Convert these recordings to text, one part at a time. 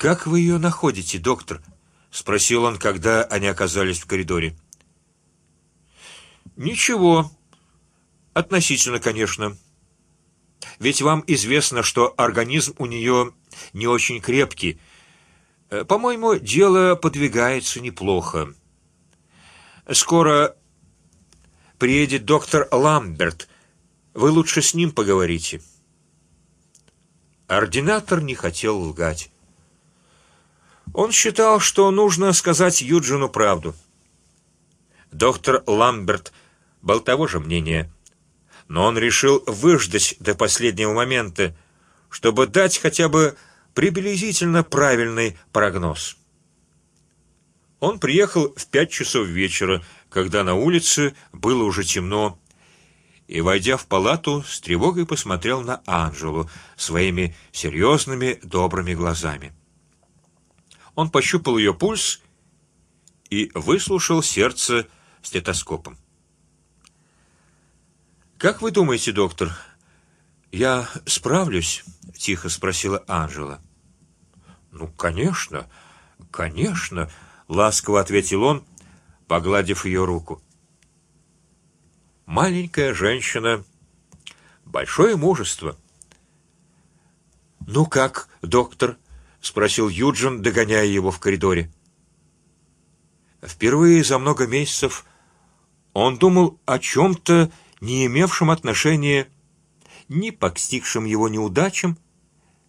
Как вы ее находите, доктор? спросил он, когда они оказались в коридоре. Ничего, относительно, конечно. Ведь вам известно, что организм у нее не очень крепкий. Э, по-моему, дело подвигается неплохо. Скоро приедет доктор Ламберт. Вы лучше с ним поговорите. Ординатор не хотел лгать. Он считал, что нужно сказать Юджину правду. Доктор Ламберт был того же мнения, но он решил выждать до последнего момента, чтобы дать хотя бы приблизительно правильный прогноз. Он приехал в пять часов вечера, когда на улице было уже темно, и, войдя в палату, с тревогой посмотрел на Анжелу своими серьезными добрыми глазами. Он пощупал ее пульс и выслушал сердце стетоскопом. Как вы думаете, доктор, я справлюсь? Тихо спросила Анжела. Ну, конечно, конечно ласково ответил он, погладив ее руку. Маленькая женщина, большое мужество. Ну как, доктор? Спросил Юджин, догоняя его в коридоре. Впервые за много месяцев он думал о чем-то, не имевшем отношения ни постигшим его неудачам,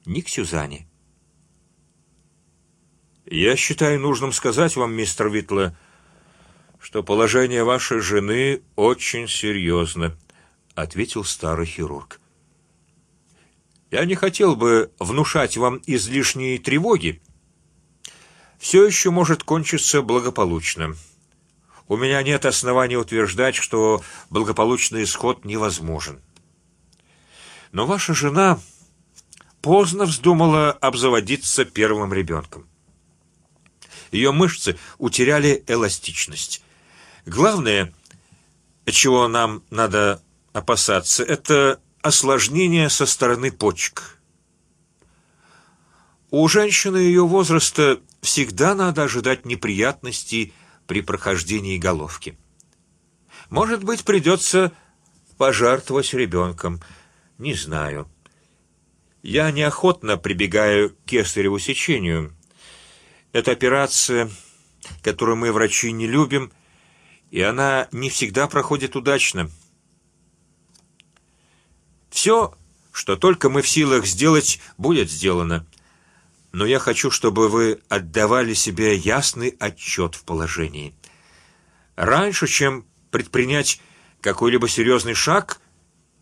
ни к Сюзанне. Я считаю нужным сказать вам, мистер Витла, что положение вашей жены очень серьезно, ответил старый хирург. Я не хотел бы внушать вам излишней тревоги. Все еще может кончиться благополучно. У меня нет оснований утверждать, что благополучный исход невозможен. Но ваша жена поздно вздумала обзаводиться первым ребенком. Ее мышцы утеряли эластичность. Главное, чего нам надо опасаться, это осложнение со стороны почек. У женщины ее возраста всегда надо ожидать неприятностей при прохождении головки. Может быть, придется пожертвовать ребенком, не знаю. Я неохотно прибегаю к кесареву сечению. Это операция, которую мы врачи не любим, и она не всегда проходит удачно. Все, что только мы в силах сделать, будет сделано. Но я хочу, чтобы вы отдавали себе ясный отчет в положении. Раньше, чем предпринять какой-либо серьезный шаг,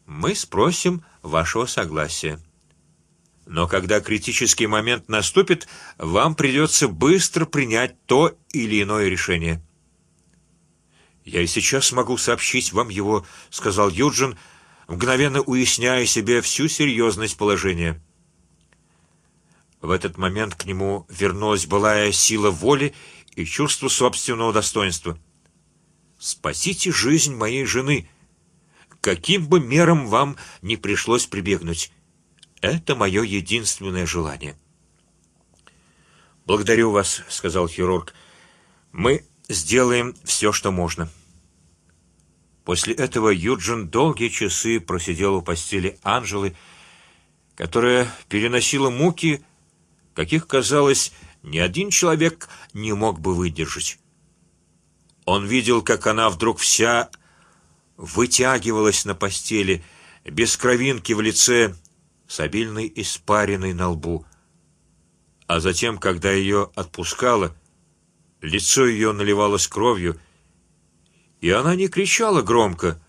мы спросим вашего согласия. Но когда критический момент наступит, вам придется быстро принять то или иное решение. Я и сейчас могу сообщить вам его, сказал Юджин, мгновенно уясняя себе всю серьезность положения. В этот момент к нему вернулась былая сила воли и чувство собственного достоинства. Спасите жизнь моей жены, каким бы мерам вам не пришлось прибегнуть. Это мое единственное желание. Благодарю вас, сказал хирург. Мы сделаем все, что можно. После этого Юджин долгие часы просидел у постели Анжелы, которая переносила муки, каких казалось ни один человек не мог бы выдержать. Он видел, как она вдруг вся вытягивалась на постели, без кровинки в лице, с обильной испариной на лбу, а затем, когда ее отпускало, лицо ее наливалось кровью, и она не кричала громко,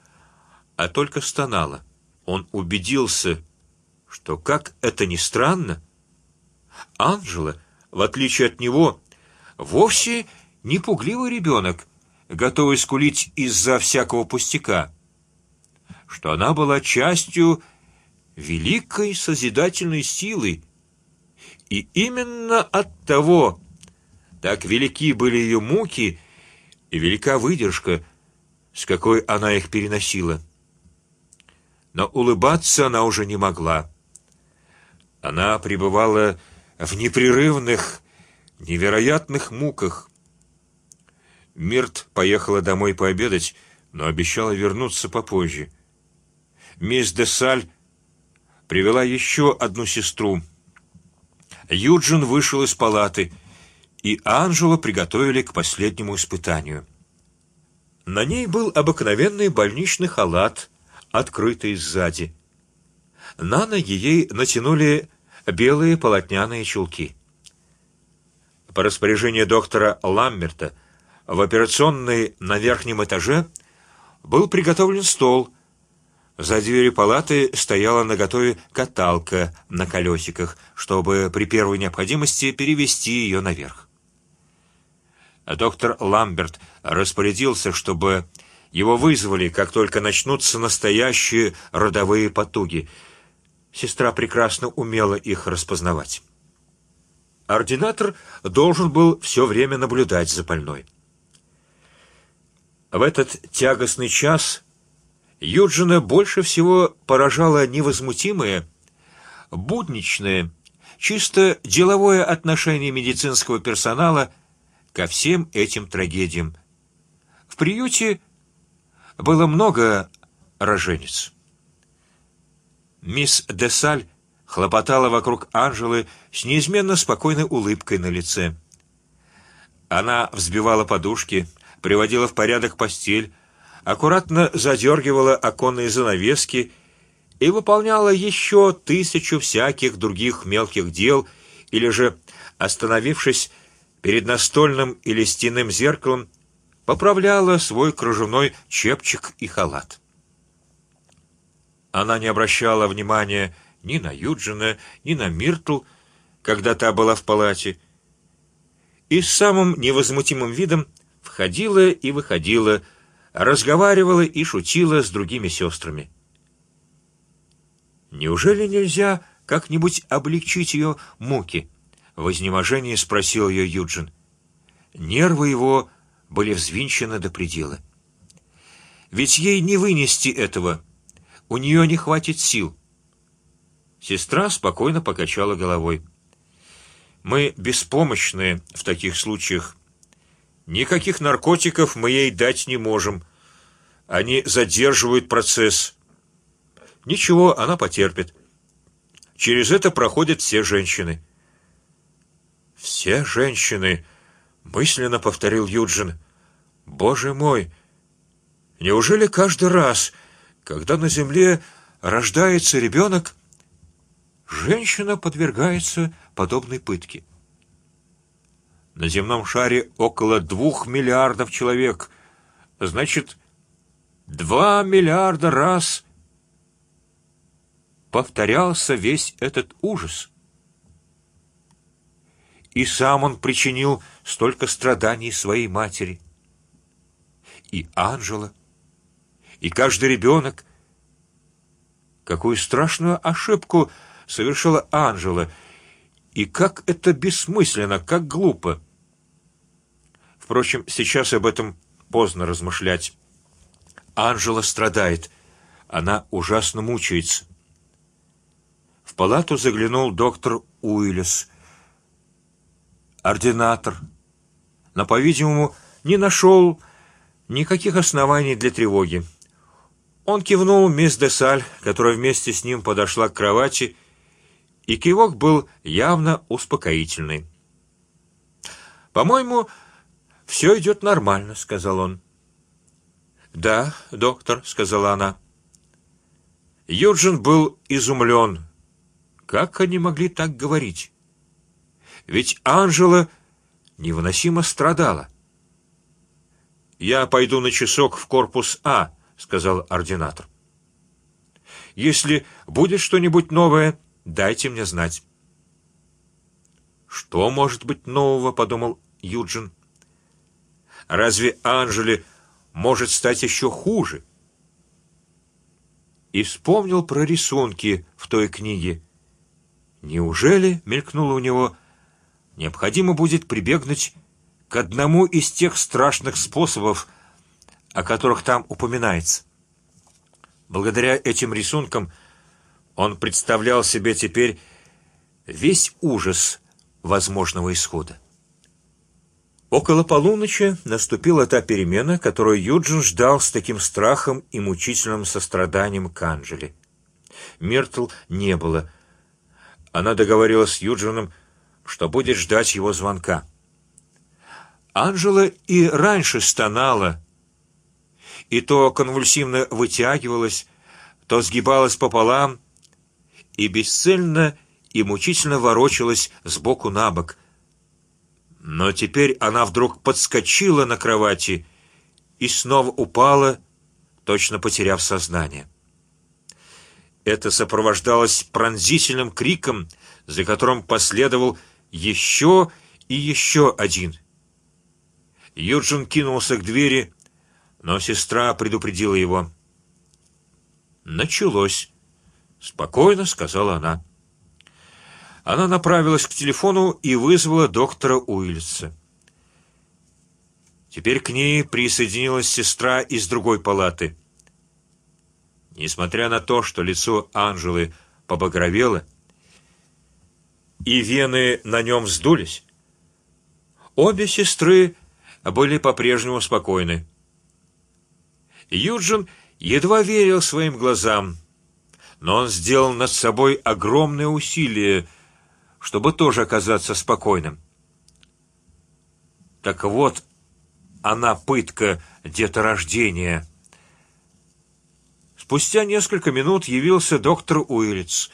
а только стонала. Он убедился, что как это ни странно, Анжела, в отличие от него, вовсе не пугливый ребенок, готовый скулить из-за всякого пустяка, что она была частью великой созидательной силы, и именно от того так велики были ее муки и велика выдержка, с какой она их переносила. Но улыбаться она уже не могла. Она пребывала в непрерывных, невероятных муках. Мирт поехала домой пообедать, но обещала вернуться попозже. Мисс де Саль привела еще одну сестру. Юджин вышел из палаты, и Анжелу приготовили к последнему испытанию. На ней был обыкновенный больничный халат, открытый сзади. На ноги ей натянули белые полотняные чулки. По распоряжению доктора Ламберта в операционной на верхнем этаже был приготовлен стол. За дверью палаты стояла наготове каталка на колесиках, чтобы при первой необходимости перевести ее наверх. Доктор Ламберт распорядился, чтобы его вызвали, как только начнутся настоящие родовые потуги. Сестра прекрасно умела их распознавать. Ординатор должен был все время наблюдать за больной. В этот тягостный час Юджина больше всего поражало невозмутимое, будничное, чисто деловое отношение медицинского персонала ко всем этим трагедиям. В приюте было много роженец. Мисс Десаль хлопотала вокруг Анжелы с неизменно спокойной улыбкой на лице. Она взбивала подушки, приводила в порядок постель, аккуратно задергивала оконные занавески и выполняла еще тысячу всяких других мелких дел, или же, остановившись перед настольным или стенным зеркалом, поправляла свой кружевной чепчик и халат. Она не обращала внимания ни на Юджина, ни на Миртл, когда та была в палате, и с самым невозмутимым видом входила и выходила, разговаривала и шутила с другими сестрами. Неужели нельзя как-нибудь облегчить ее муки? В изнеможении спросил ее Юджин. Нервы его были взвинчены до предела. Ведь ей не вынести этого, у нее не хватит сил. Сестра спокойно покачала головой. Мы беспомощны в таких случаях. Никаких наркотиков мы ей дать не можем. Они задерживают процесс. Ничего, она потерпит. Через это проходят все женщины. Все женщины, мысленно повторил Юджин. Боже мой, неужели каждый раз, когда на земле рождается ребенок, женщина подвергается подобной пытке? На земном шаре около двух миллиардов человек, значит, два миллиарда раз повторялся весь этот ужас и сам он причинил столько страданий своей матери. И Анжела, и каждый ребенок. Какую страшную ошибку совершила Анжела, и как это бессмысленно, как глупо. Впрочем, сейчас об этом поздно размышлять. Анжела страдает, она ужасно мучается. В палату заглянул доктор Уиллис ординатор, но, по-видимому, не нашел никаких оснований для тревоги. Он кивнул мисс де Саль, которая вместе с ним подошла к кровати, и кивок был явно успокоительный. По-моему, все идет нормально, сказал он. Да, доктор, сказала она. Юджин был изумлен. Как они могли так говорить? Ведь Анжела невыносимо страдала. Я пойду на часок в корпус А, сказал ординатор. Если будет что-нибудь новое, дайте мне знать. Что может быть нового, подумал Юджин. Разве Анжеле может стать еще хуже? И вспомнил про рисунки в той книге. Неужели мелькнуло у него необходимо будет прибегнуть к одному из тех страшных способов, о которых там упоминается. Благодаря этим рисункам он представлял себе теперь весь ужас возможного исхода. Около полуночи наступила та перемена, которую Юджин ждал с таким страхом и мучительным состраданием к Анжели. Миртл не было. Она договорилась с Юджином, что будет ждать его звонка. Анжела и раньше стонала, и то конвульсивно вытягивалась, то сгибалась пополам, и бесцельно и мучительно ворочалась с боку на бок, но теперь она вдруг подскочила на кровати и снова упала, точно потеряв сознание. Это сопровождалось пронзительным криком, за которым последовал еще и еще один. Юджин кинулся к двери, но сестра предупредила его. Началось. Спокойно сказала она. Она направилась к телефону и вызвала доктора Уильса. Теперь к ней присоединилась сестра из другой палаты. Несмотря на то, что лицо Анжелы побагровело и вены на нем вздулись, обе сестры были по-прежнему спокойны. Юджин едва верил своим глазам, но он сделал над собой огромное усилие чтобы тоже оказаться спокойным. Так вот, она пытка деторождения. Спустя несколько минут явился доктор Уиллиц,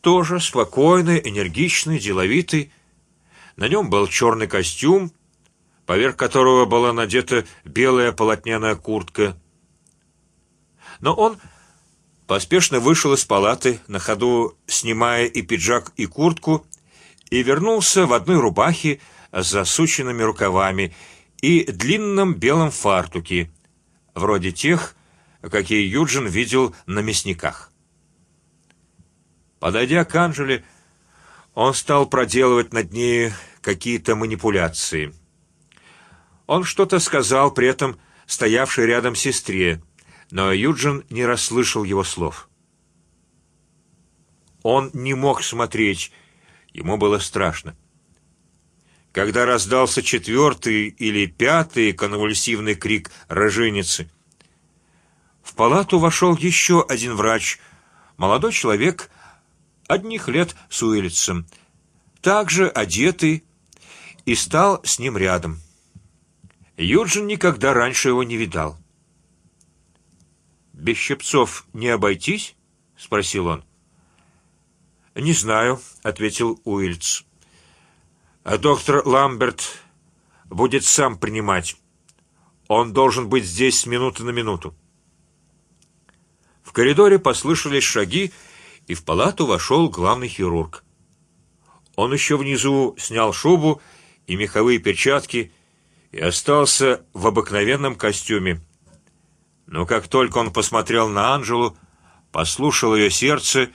тоже спокойный, энергичный, деловитый. На нем был черный костюм, поверх которого была надета белая полотняная куртка. Но он поспешно вышел из палаты, на ходу снимая и пиджак, и куртку, и вернулся в одной рубахе с засученными рукавами и длинном белом фартуке, вроде тех, какие Юджин видел на мясниках. Подойдя к Анжеле, он стал проделывать над ней какие-то манипуляции. Он что-то сказал при этом стоявшей рядом сестре, но Юджин не расслышал его слов. Он не мог смотреть Ему было страшно. Когда раздался четвертый или пятый конвульсивный крик роженицы, в палату вошел еще один врач, молодой человек, одних лет с Уиллицем, также одетый, и стал с ним рядом. Юджин никогда раньше его не видал. Без щипцов не обойтись? – спросил он. Не знаю, ответил Уильц. А доктор Ламберт будет сам принимать. Он должен быть здесь с минуты на минуту. В коридоре послышались шаги, и в палату вошел главный хирург. Он еще внизу снял шубу и меховые перчатки и остался в обыкновенном костюме. Но как только он посмотрел на Анжелу, послушал ее сердце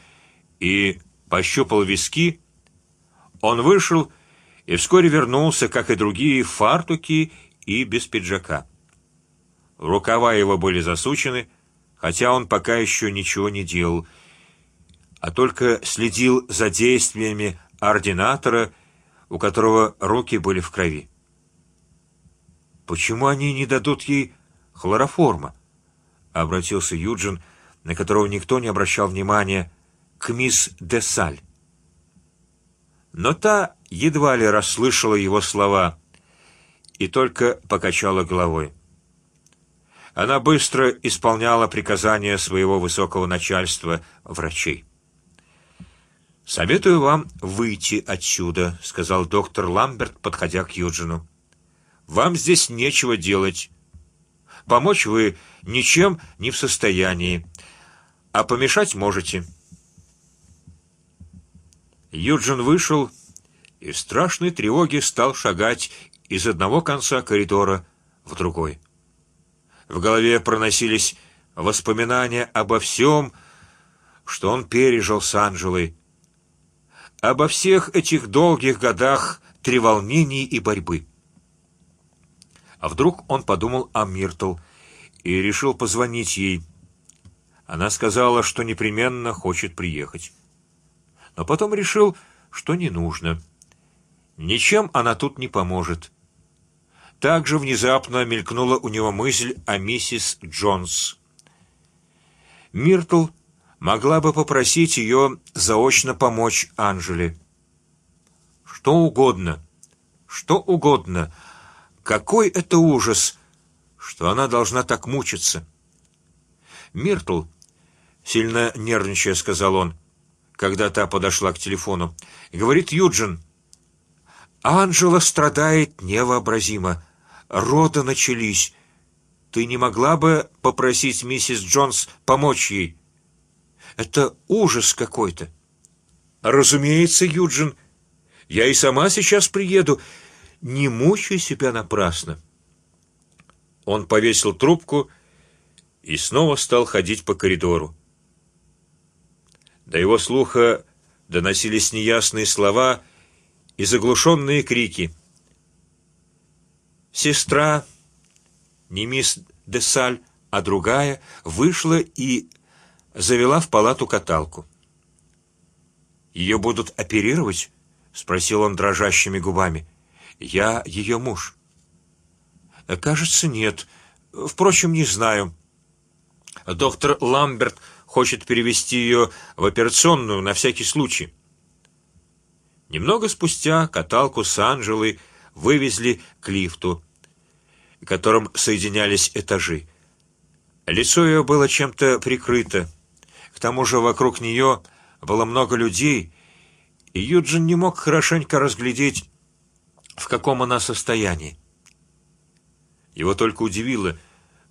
и пощупал виски. Он вышел и вскоре вернулся, как и другие, в фартуке и без пиджака. Рукава его были засучены, хотя он пока еще ничего не делал, а только следил за действиями ординатора, у которого руки были в крови. Почему они не дадут ей хлороформа? Обратился Юджин, на которого никто не обращал внимания к мисс де Саль. Но та едва ли расслышала его слова и только покачала головой. Она быстро исполняла приказания своего высокого начальства врачей. Советую вам выйти отсюда, сказал доктор Ламберт, подходя к Юджину. Вам здесь нечего делать. Помочь вы ничем не в состоянии, а помешать можете. Юджин вышел и в страшной тревоге стал шагать из одного конца коридора в другой. В голове проносились воспоминания обо всем, что он пережил с Анжелой, обо всех этих долгих годах треволнений и борьбы. А вдруг он подумал о Миртл и решил позвонить ей. Она сказала, что непременно хочет приехать но потом решил, что не нужно. Ничем она тут не поможет. Также внезапно мелькнула у него мысль о миссис Джонс. Миртл могла бы попросить ее заочно помочь Анжеле. Что угодно, что угодно. Какой это ужас, что она должна так мучиться. Миртл, сильно нервничая, сказал он, когда та подошла к телефону. Говорит Юджин. Анжела страдает невообразимо. Роды начались. Ты не могла бы попросить миссис Джонс помочь ей? Это ужас какой-то. Разумеется, Юджин. Я и сама сейчас приеду. Не мучай себя напрасно. Он повесил трубку и снова стал ходить по коридору. До его слуха доносились неясные слова и заглушенные крики. Сестра, не мисс Десаль, а другая, вышла и завела в палату каталку. Ее будут оперировать? спросил он дрожащими губами. Я ее муж. Кажется, нет. Впрочем, не знаю. Доктор Ламберт хочет перевести ее в операционную на всякий случай. Немного спустя каталку с Анжелой вывезли к лифту, которым соединялись этажи. Лицо ее было чем-то прикрыто. Тому же вокруг нее было много людей, и Юджин не мог хорошенько разглядеть, в каком она состоянии. Его только удивило,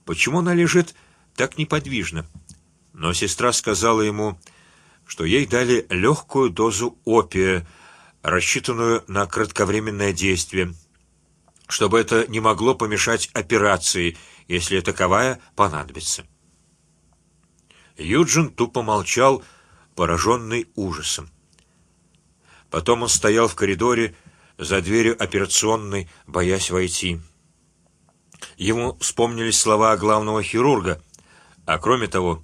почему она лежит так неподвижно но сестра сказала ему, что ей дали легкую дозу опия, рассчитанную на кратковременное действие, чтобы это не могло помешать операции, если таковая понадобится. Юджин тупо молчал, пораженный ужасом. Потом он стоял в коридоре за дверью операционной, боясь войти. Ему вспомнились слова главного хирурга, а кроме того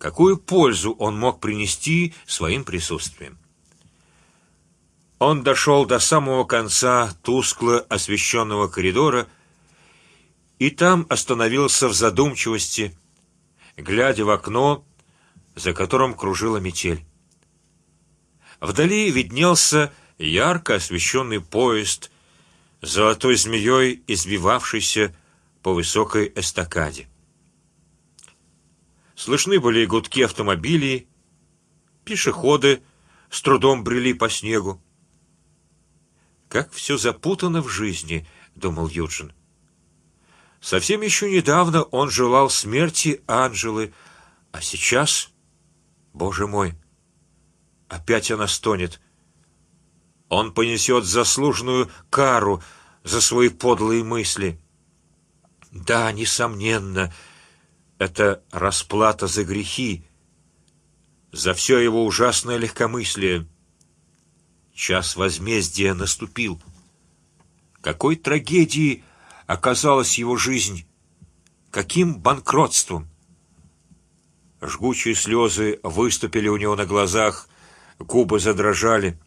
какую пользу он мог принести своим присутствием. Он дошел до самого конца тускло освещенного коридора и там остановился в задумчивости, глядя в окно, за которым кружила метель. Вдали виднелся ярко освещенный поезд, золотой змеей избивавшийся по высокой эстакаде. Слышны были гудки автомобилей, пешеходы с трудом брели по снегу. Как все запутано в жизни, думал Юджин. Совсем еще недавно он желал смерти Анжелы, а сейчас, Боже мой, опять она стонет. Он понесет заслуженную кару за свои подлые мысли. Да, несомненно, это расплата за грехи, за все его ужасное легкомыслие. Час возмездия наступил. Какой трагедией оказалась его жизнь, каким банкротством! Жгучие слезы выступили у него на глазах, губы задрожали.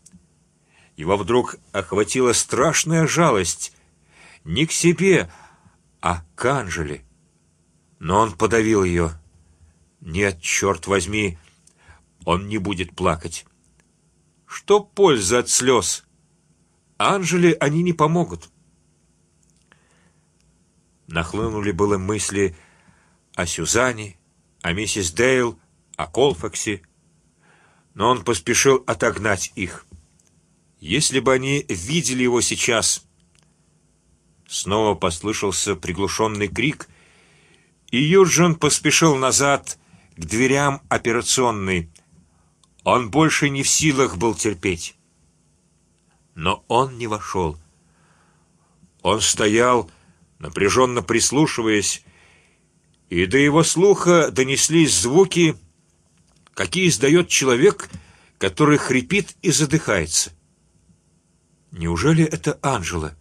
Его вдруг охватила страшная жалость не к себе, а к Анжеле но он подавил ее. Нет, черт возьми, он не будет плакать. Что польза от слез? Анжели они не помогут. Нахлынули было мысли о Сюзанне, о миссис Дейл, о Колфаксе, но он поспешил отогнать их. Если бы они видели его сейчас, снова послышался приглушенный крик, и Юджин поспешил назад к дверям операционной. Он больше не в силах был терпеть. Но он не вошел. Он стоял, напряженно прислушиваясь, и до его слуха донеслись звуки, какие издает человек, который хрипит и задыхается. Неужели это Анжела?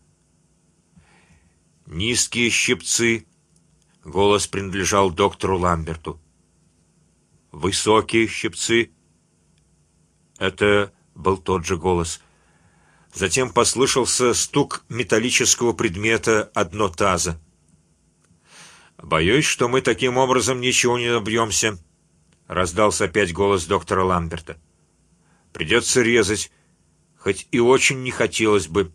Низкие щипцы Голос принадлежал доктору Ламберту. Высокие щипцы. Это был тот же голос. Затем послышался стук металлического предмета одно таза. Боюсь, что мы таким образом ничего не добьемся. Раздался опять голос доктора Ламберта. Придется резать, хоть и очень не хотелось бы.